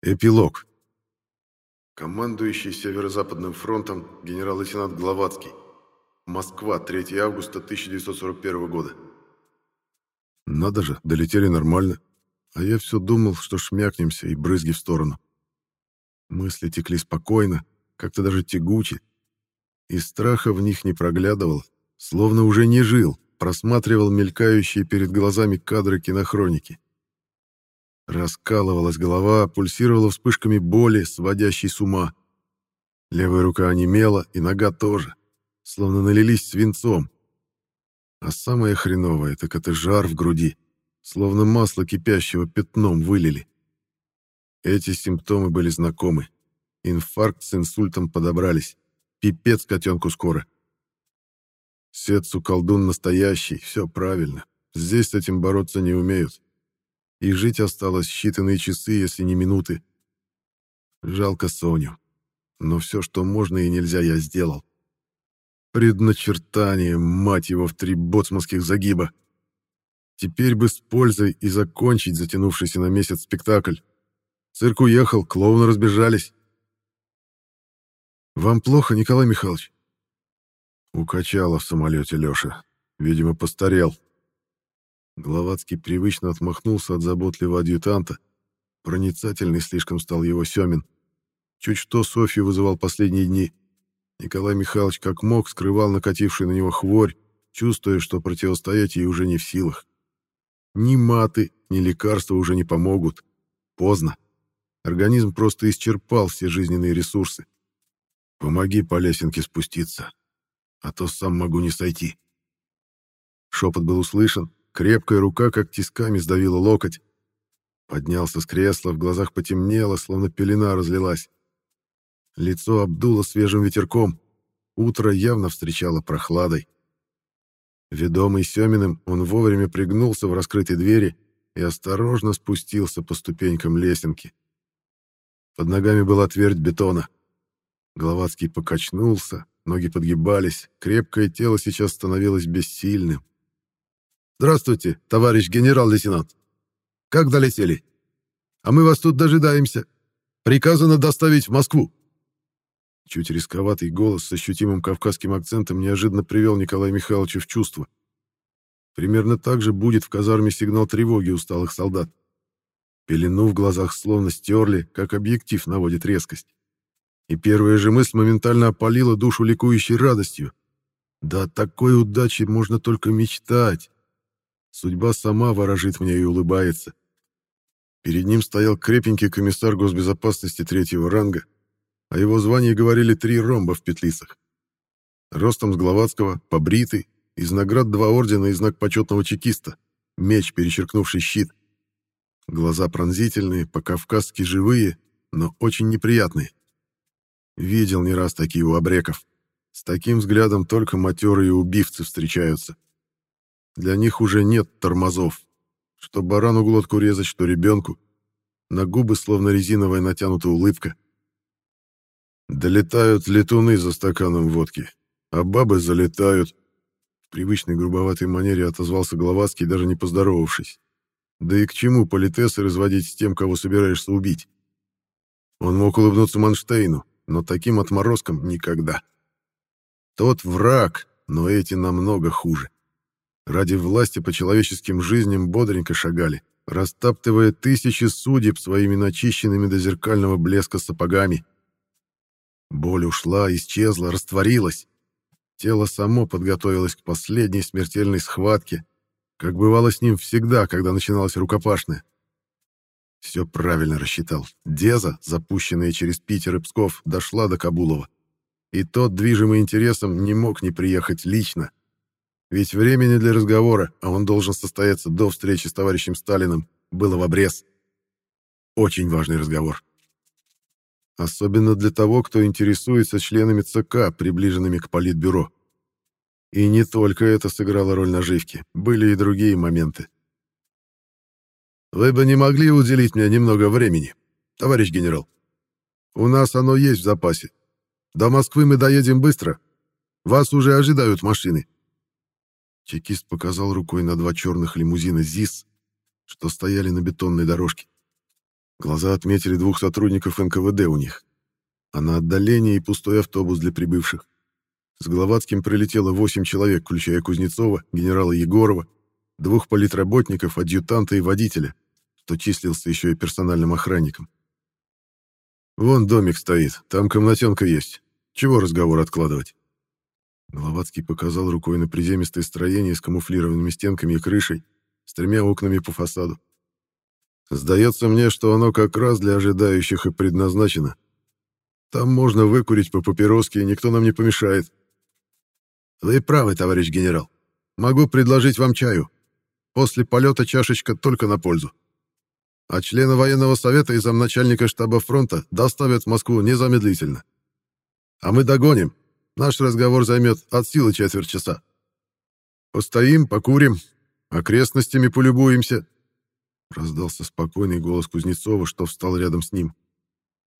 Эпилог. Командующий Северо-Западным фронтом генерал-лейтенант Гловацкий. Москва, 3 августа 1941 года. Надо же, долетели нормально. А я все думал, что шмякнемся и брызги в сторону. Мысли текли спокойно, как-то даже тягуче. И страха в них не проглядывал, словно уже не жил, просматривал мелькающие перед глазами кадры кинохроники. Раскалывалась голова, пульсировала вспышками боли, сводящей с ума. Левая рука онемела, и нога тоже, словно налились свинцом. А самое хреновое, так это жар в груди, словно масло кипящего пятном вылили. Эти симптомы были знакомы. Инфаркт с инсультом подобрались. Пипец котенку скоро. Сетсу колдун настоящий, все правильно. Здесь с этим бороться не умеют и жить осталось считанные часы, если не минуты. Жалко Соню, но все, что можно и нельзя, я сделал. Предначертание, мать его, в три боцманских загиба. Теперь бы с пользой и закончить затянувшийся на месяц спектакль. Цирк уехал, клоуны разбежались. «Вам плохо, Николай Михайлович?» Укачало в самолете Леша. Видимо, постарел. Гловацкий привычно отмахнулся от заботливого адъютанта. Проницательный слишком стал его Семин. Чуть что Софью вызывал последние дни. Николай Михайлович как мог скрывал накативший на него хворь, чувствуя, что противостоять ей уже не в силах. Ни маты, ни лекарства уже не помогут. Поздно. Организм просто исчерпал все жизненные ресурсы. Помоги по лесенке спуститься, а то сам могу не сойти. Шепот был услышан, Крепкая рука как тисками сдавила локоть. Поднялся с кресла, в глазах потемнело, словно пелена разлилась. Лицо обдуло свежим ветерком. Утро явно встречало прохладой. Ведомый Семиным, он вовремя пригнулся в раскрытой двери и осторожно спустился по ступенькам лесенки. Под ногами была твердь бетона. Головацкий покачнулся, ноги подгибались, крепкое тело сейчас становилось бессильным. «Здравствуйте, товарищ генерал-лейтенант. Как долетели? А мы вас тут дожидаемся. Приказано доставить в Москву». Чуть рисковатый голос с ощутимым кавказским акцентом неожиданно привел Николая Михайловича в чувство. Примерно так же будет в казарме сигнал тревоги усталых солдат. Пелену в глазах словно стерли, как объектив наводит резкость. И первая же мысль моментально опалила душу ликующей радостью. Да такой удачи можно только мечтать. Судьба сама ворожит мне и улыбается. Перед ним стоял крепенький комиссар госбезопасности третьего ранга, о его звании говорили три ромба в петлицах. Ростом с Гловацкого, побритый, из наград два ордена и знак почетного чекиста, меч, перечеркнувший щит. Глаза пронзительные, по-кавказски живые, но очень неприятные. Видел не раз такие у обреков. С таким взглядом только матерые убивцы встречаются. Для них уже нет тормозов. Что барану глотку резать, что ребенку. На губы словно резиновая натянутая улыбка. Долетают летуны за стаканом водки, а бабы залетают. В привычной грубоватой манере отозвался Гловацкий, даже не поздоровавшись. Да и к чему политесы разводить с тем, кого собираешься убить? Он мог улыбнуться Манштейну, но таким отморозком никогда. Тот враг, но эти намного хуже ради власти по человеческим жизням бодренько шагали, растаптывая тысячи судеб своими начищенными до зеркального блеска сапогами. Боль ушла, исчезла, растворилась. Тело само подготовилось к последней смертельной схватке, как бывало с ним всегда, когда начиналась рукопашная. Все правильно рассчитал. Деза, запущенная через Питер и Псков, дошла до Кабулова. И тот, движимый интересом, не мог не приехать лично, ведь времени для разговора, а он должен состояться до встречи с товарищем Сталиным, было в обрез. Очень важный разговор. Особенно для того, кто интересуется членами ЦК, приближенными к Политбюро. И не только это сыграло роль наживки, были и другие моменты. «Вы бы не могли уделить мне немного времени, товарищ генерал? У нас оно есть в запасе. До Москвы мы доедем быстро. Вас уже ожидают машины». Чекист показал рукой на два черных лимузина ЗИС, что стояли на бетонной дорожке. Глаза отметили двух сотрудников НКВД у них. А на отдалении и пустой автобус для прибывших. С Головацким прилетело восемь человек, включая Кузнецова, генерала Егорова, двух политработников, адъютанта и водителя, что числился еще и персональным охранником. «Вон домик стоит, там комнатенка есть. Чего разговор откладывать?» Головацкий показал рукой на приземистое строение с камуфлированными стенками и крышей, с тремя окнами по фасаду. «Сдается мне, что оно как раз для ожидающих и предназначено. Там можно выкурить по папироске, и никто нам не помешает». «Вы правы, товарищ генерал. Могу предложить вам чаю. После полета чашечка только на пользу. А члена военного совета и замначальника штаба фронта доставят в Москву незамедлительно. А мы догоним. Наш разговор займет от силы четверть часа. Постоим, покурим, окрестностями полюбуемся». Раздался спокойный голос Кузнецова, что встал рядом с ним,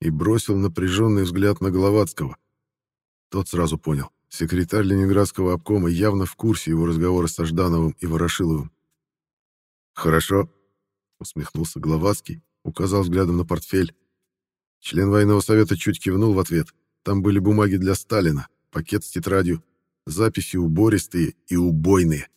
и бросил напряженный взгляд на Головацкого. Тот сразу понял. Секретарь Ленинградского обкома явно в курсе его разговора с Ждановым и Ворошиловым. «Хорошо», — усмехнулся Гловацкий, указал взглядом на портфель. Член военного совета чуть кивнул в ответ. Там были бумаги для Сталина, пакет с тетрадью, записи убористые и убойные.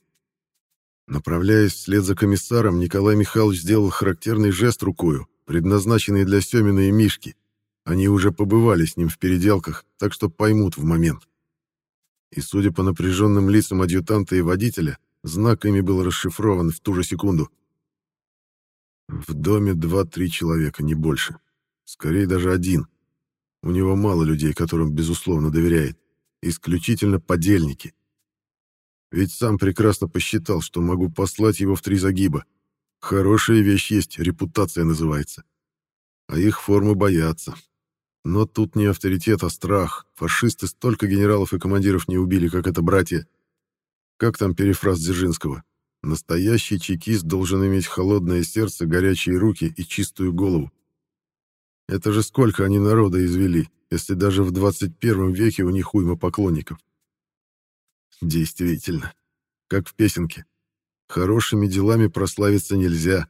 Направляясь вслед за комиссаром, Николай Михайлович сделал характерный жест рукою, предназначенный для Семина и Мишки. Они уже побывали с ним в переделках, так что поймут в момент и, судя по напряженным лицам адъютанта и водителя, знак ими был расшифрован в ту же секунду. В доме два-три человека, не больше. Скорее даже один. У него мало людей, которым, безусловно, доверяет. Исключительно подельники. Ведь сам прекрасно посчитал, что могу послать его в три загиба. Хорошая вещь есть, репутация называется. А их формы боятся, но тут не авторитет, а страх. Фашисты столько генералов и командиров не убили, как это братья. Как там перефраз Дзержинского? Настоящий чекист должен иметь холодное сердце, горячие руки и чистую голову. Это же сколько они народа извели, если даже в 21 веке у них уйма поклонников. Действительно, как в песенке. Хорошими делами прославиться нельзя.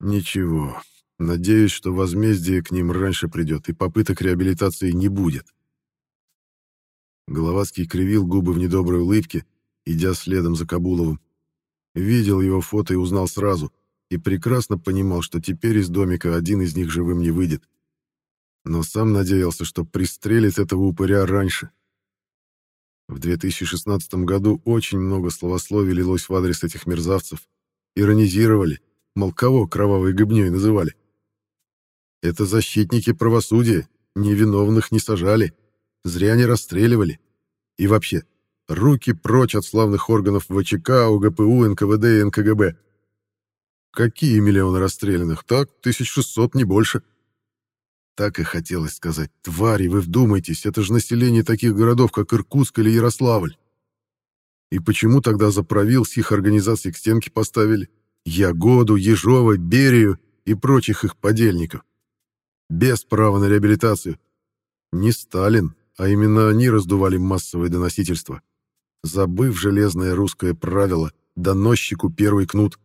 Ничего, Надеюсь, что возмездие к ним раньше придет, и попыток реабилитации не будет. Головацкий кривил губы в недоброй улыбке, идя следом за Кабуловым. Видел его фото и узнал сразу, и прекрасно понимал, что теперь из домика один из них живым не выйдет. Но сам надеялся, что пристрелит этого упыря раньше. В 2016 году очень много словословий лилось в адрес этих мерзавцев. Иронизировали, мол, кого кровавой гыбней называли. Это защитники правосудия, невиновных не сажали, зря не расстреливали. И вообще, руки прочь от славных органов ВЧК, УГПУ, НКВД и НКГБ. Какие миллионы расстрелянных? Так, 1600, не больше. Так и хотелось сказать. Твари, вы вдумайтесь, это же население таких городов, как Иркутск или Ярославль. И почему тогда за правил с их организацией к стенке поставили? Ягоду, Ежова, Берию и прочих их подельников без права на реабилитацию. Не Сталин, а именно они раздували массовое доносительство, забыв железное русское правило «доносчику первый кнут».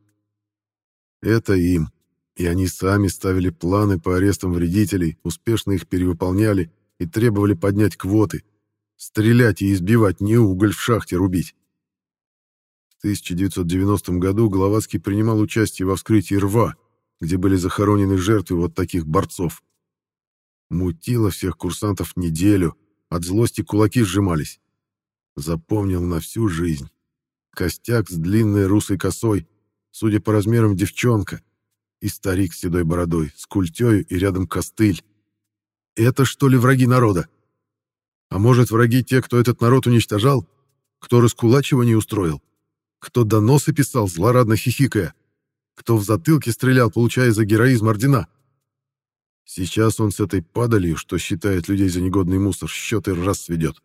Это им, и они сами ставили планы по арестам вредителей, успешно их перевыполняли и требовали поднять квоты, стрелять и избивать, не уголь в шахте рубить. В 1990 году Головацкий принимал участие во вскрытии рва, где были захоронены жертвы вот таких борцов. Мутило всех курсантов неделю, от злости кулаки сжимались. Запомнил на всю жизнь. Костяк с длинной русой косой, судя по размерам девчонка, и старик с седой бородой, с культёю и рядом костыль. Это что ли враги народа? А может, враги те, кто этот народ уничтожал? Кто раскулачивание устроил? Кто доносы писал, злорадно хихикая? Кто в затылке стрелял, получая за героизм ордена? Сейчас он с этой падалью, что считает людей за негодный мусор, счеты раз сведет.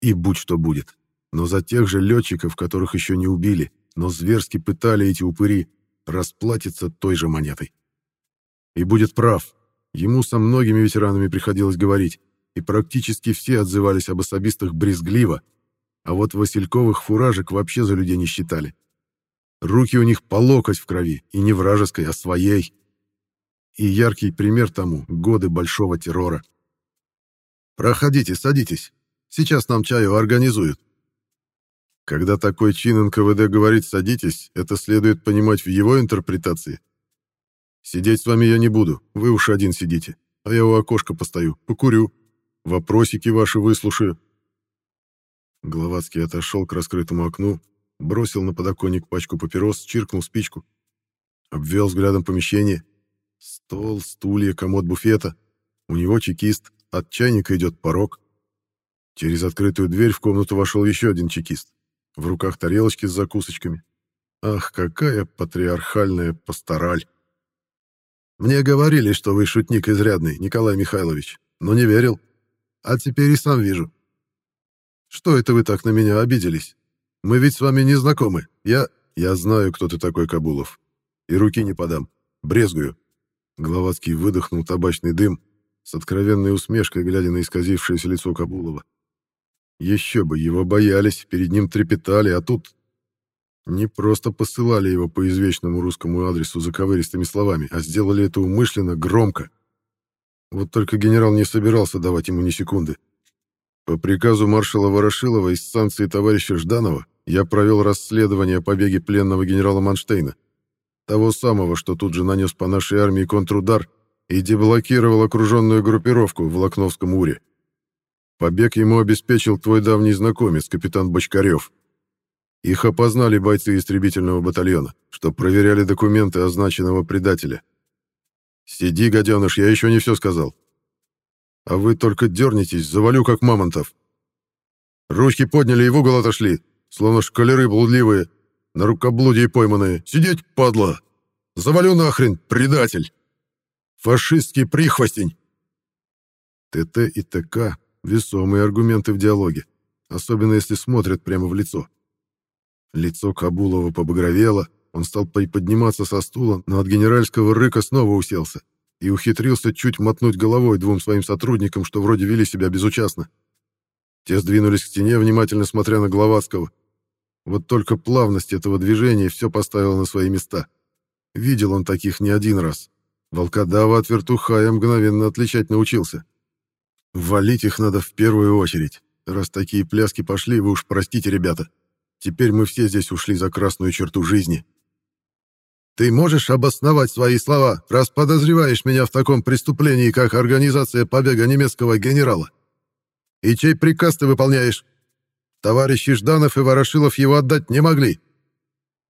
И будь что будет. Но за тех же летчиков, которых еще не убили, но зверски пытали эти упыри, расплатится той же монетой. И будет прав. Ему со многими ветеранами приходилось говорить, и практически все отзывались об особистах брезгливо, а вот Васильковых фуражек вообще за людей не считали. Руки у них по локоть в крови, и не вражеской, а своей. И яркий пример тому — годы большого террора. «Проходите, садитесь. Сейчас нам чаю организуют». Когда такой чин НКВД говорит «садитесь», это следует понимать в его интерпретации. «Сидеть с вами я не буду, вы уж один сидите, а я у окошка постою, покурю, вопросики ваши выслушаю». Гловацкий отошел к раскрытому окну, бросил на подоконник пачку папирос, чиркнул спичку. Обвел взглядом помещение. Стол, стулья, комод буфета. У него чекист, от чайника идет порог. Через открытую дверь в комнату вошел еще один чекист. В руках тарелочки с закусочками. Ах, какая патриархальная пастораль! Мне говорили, что вы шутник изрядный, Николай Михайлович, но не верил. А теперь и сам вижу. Что это вы так на меня обиделись? Мы ведь с вами не знакомы. Я... Я знаю, кто ты такой, Кабулов. И руки не подам. Брезгую. Гловацкий выдохнул табачный дым с откровенной усмешкой, глядя на исказившееся лицо Кабулова. Еще бы, его боялись, перед ним трепетали, а тут... Не просто посылали его по извечному русскому адресу заковыристыми словами, а сделали это умышленно, громко. Вот только генерал не собирался давать ему ни секунды. По приказу маршала Ворошилова из станции товарища Жданова я провел расследование о побеге пленного генерала Манштейна, того самого, что тут же нанес по нашей армии контрудар и деблокировал окруженную группировку в Лакновском Уре. Побег ему обеспечил твой давний знакомец, капитан Бочкарев. Их опознали бойцы истребительного батальона, что проверяли документы означенного предателя. «Сиди, гаденыш, я еще не все сказал. А вы только дернетесь, завалю как мамонтов. Ручки подняли и в угол отошли, словно шкалеры блудливые, на рукоблудие пойманные. Сидеть, падла! Завалю нахрен, предатель! Фашистский прихвостень!» ТТ и ТК — весомые аргументы в диалоге, особенно если смотрят прямо в лицо. Лицо Кабулова побагровело, он стал подниматься со стула, но от генеральского рыка снова уселся и ухитрился чуть мотнуть головой двум своим сотрудникам, что вроде вели себя безучастно. Те сдвинулись к стене, внимательно смотря на Гловацкого. Вот только плавность этого движения все поставила на свои места. Видел он таких не один раз. Волкодава от вертухая мгновенно отличать научился. Валить их надо в первую очередь. Раз такие пляски пошли, вы уж простите, ребята. Теперь мы все здесь ушли за красную черту жизни. Ты можешь обосновать свои слова, раз подозреваешь меня в таком преступлении, как организация побега немецкого генерала? И чей приказ ты выполняешь? Товарищи Жданов и Ворошилов его отдать не могли.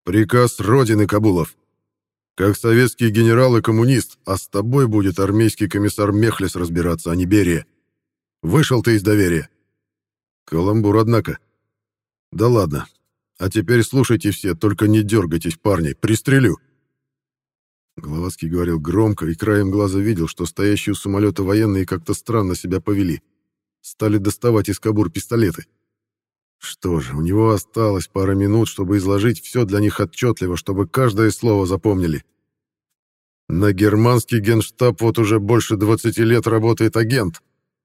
Приказ Родины, Кабулов. Как советский генерал и коммунист, а с тобой будет армейский комиссар Мехлес разбираться, а не Берия. Вышел ты из доверия. Каламбур, однако. Да ладно. А теперь слушайте все, только не дергайтесь, парни, пристрелю. Головацкий говорил громко и краем глаза видел, что стоящие у самолета военные как-то странно себя повели. Стали доставать из кобур пистолеты. Что же, у него осталось пара минут, чтобы изложить все для них отчетливо, чтобы каждое слово запомнили. На германский генштаб вот уже больше 20 лет работает агент,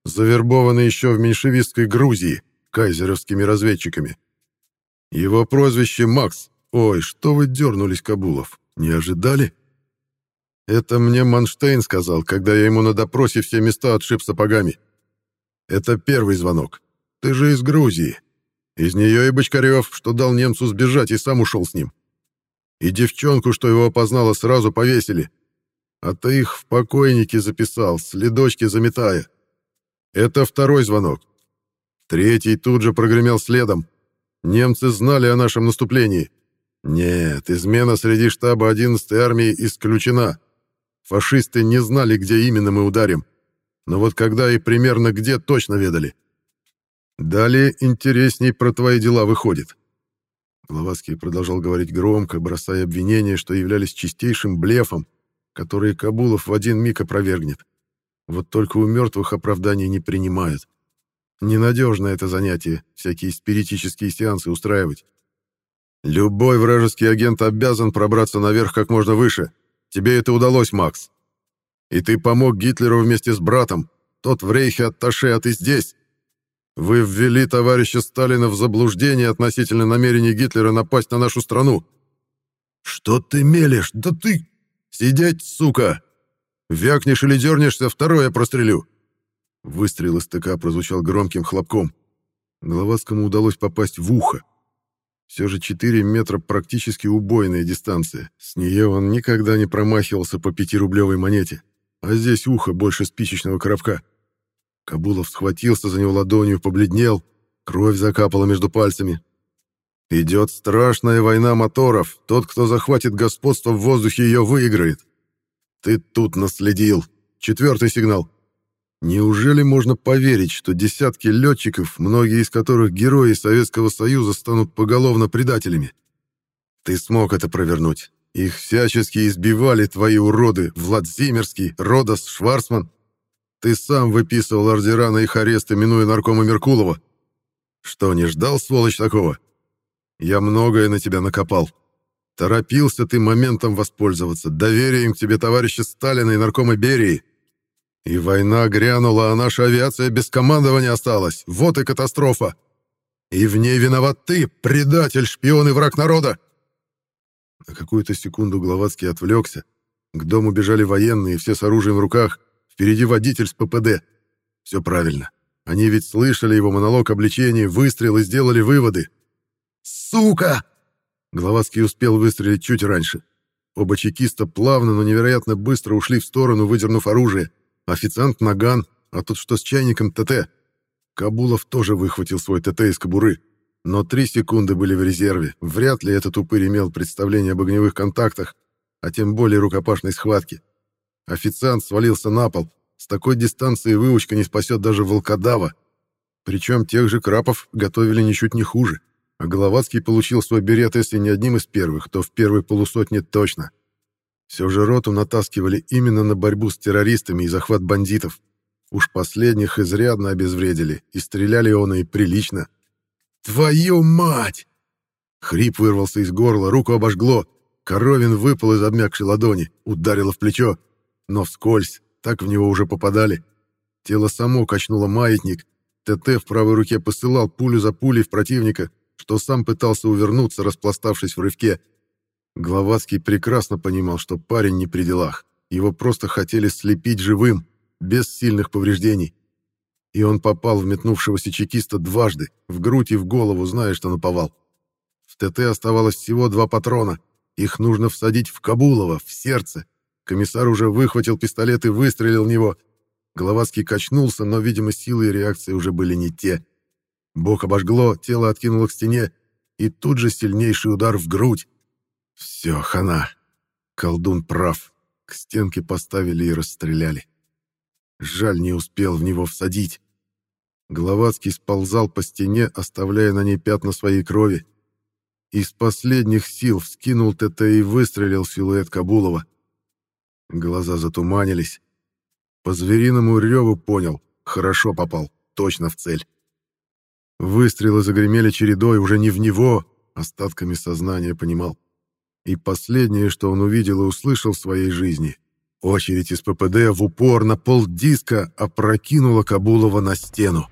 завербованный еще в меньшевистской Грузии кайзеровскими разведчиками. Его прозвище Макс. Ой, что вы дернулись, Кабулов? Не ожидали? Это мне Манштейн сказал, когда я ему на допросе все места отшиб сапогами. Это первый звонок. Ты же из Грузии. Из нее и Бочкарев, что дал немцу сбежать и сам ушел с ним. И девчонку, что его опознала, сразу повесили. А ты их в покойнике записал, следочки заметая. Это второй звонок. Третий тут же прогремел следом. Немцы знали о нашем наступлении. Нет, измена среди штаба 11-й армии исключена. Фашисты не знали, где именно мы ударим. Но вот когда и примерно где, точно ведали. Далее интересней про твои дела выходит. Гловацкий продолжал говорить громко, бросая обвинения, что являлись чистейшим блефом, который Кабулов в один миг опровергнет. Вот только у мертвых оправданий не принимают. Ненадежно это занятие, всякие спиритические сеансы устраивать. Любой вражеский агент обязан пробраться наверх как можно выше, Тебе это удалось, Макс. И ты помог Гитлеру вместе с братом. Тот в рейхе атташе, а ты здесь. Вы ввели товарища Сталина в заблуждение относительно намерений Гитлера напасть на нашу страну. Что ты мелешь? Да ты... Сидеть, сука! Вякнешь или дернешься, второе прострелю!» Выстрел из ТК прозвучал громким хлопком. Головацкому удалось попасть в ухо. Все же 4 метра практически убойная дистанция. С нее он никогда не промахивался по пятирублевой монете. А здесь ухо больше спичечного коробка. Кабулов схватился за него ладонью, побледнел. Кровь закапала между пальцами. Идет страшная война моторов. Тот, кто захватит господство в воздухе, ее выиграет. Ты тут наследил. Четвертый сигнал. Неужели можно поверить, что десятки летчиков, многие из которых герои Советского Союза, станут поголовно предателями? Ты смог это провернуть. Их всячески избивали твои уроды Владимирский, Родос, Шварцман. Ты сам выписывал ордера на их аресты, минуя наркома Меркулова. Что, не ждал, сволочь, такого? Я многое на тебя накопал. Торопился ты моментом воспользоваться, доверием к тебе товарища Сталина и наркома Берии. И война грянула, а наша авиация без командования осталась. Вот и катастрофа. И в ней виноват ты, предатель, шпион и враг народа. На какую-то секунду Гловацкий отвлекся. К дому бежали военные, все с оружием в руках. Впереди водитель с ППД. Все правильно. Они ведь слышали его монолог обличения, выстрел и сделали выводы. «Сука!» Гловацкий успел выстрелить чуть раньше. Оба чекиста плавно, но невероятно быстро ушли в сторону, выдернув оружие. Официант наган, а тут что с чайником ТТ. Кабулов тоже выхватил свой ТТ из кобуры. Но три секунды были в резерве. Вряд ли этот упырь имел представление об огневых контактах, а тем более рукопашной схватке. Официант свалился на пол. С такой дистанции выучка не спасет даже волкодава. Причем тех же крапов готовили ничуть не хуже. А Головацкий получил свой берет, если не одним из первых, то в первой полусотне точно. Все же роту натаскивали именно на борьбу с террористами и захват бандитов. Уж последних изрядно обезвредили, и стреляли он и прилично. «Твою мать!» Хрип вырвался из горла, руку обожгло. Коровин выпал из обмякшей ладони, ударило в плечо. Но вскользь, так в него уже попадали. Тело само качнуло маятник. ТТ в правой руке посылал пулю за пулей в противника, что сам пытался увернуться, распластавшись в рывке. Гловацкий прекрасно понимал, что парень не при делах. Его просто хотели слепить живым, без сильных повреждений. И он попал в метнувшегося чекиста дважды, в грудь и в голову, зная, что наповал. В ТТ оставалось всего два патрона. Их нужно всадить в Кабулова, в сердце. Комиссар уже выхватил пистолет и выстрелил в него. Головацкий качнулся, но, видимо, силы и реакции уже были не те. Бок обожгло, тело откинуло к стене, и тут же сильнейший удар в грудь. Все, хана. Колдун прав. К стенке поставили и расстреляли. Жаль, не успел в него всадить. Головацкий сползал по стене, оставляя на ней пятна своей крови. Из последних сил вскинул ТТ и выстрелил силуэт Кабулова. Глаза затуманились. По звериному реву понял, хорошо попал, точно в цель. Выстрелы загремели чередой уже не в него, остатками сознания понимал. И последнее, что он увидел и услышал в своей жизни — очередь из ППД в упор на пол диска опрокинула Кабулова на стену.